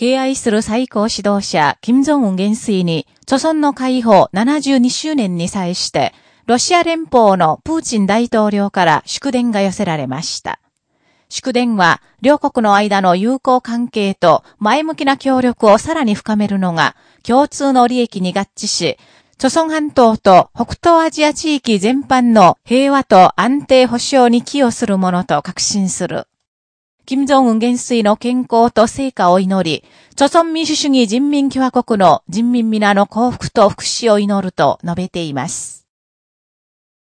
敬愛する最高指導者、金正恩元帥に、著村の解放72周年に際して、ロシア連邦のプーチン大統領から祝電が寄せられました。祝電は、両国の間の友好関係と前向きな協力をさらに深めるのが、共通の利益に合致し、朝鮮半島と北東アジア地域全般の平和と安定保障に寄与するものと確信する。金正恩元帥の健康と成果を祈り、朝鮮民主主義人民共和国の人民皆の幸福と福祉を祈ると述べています。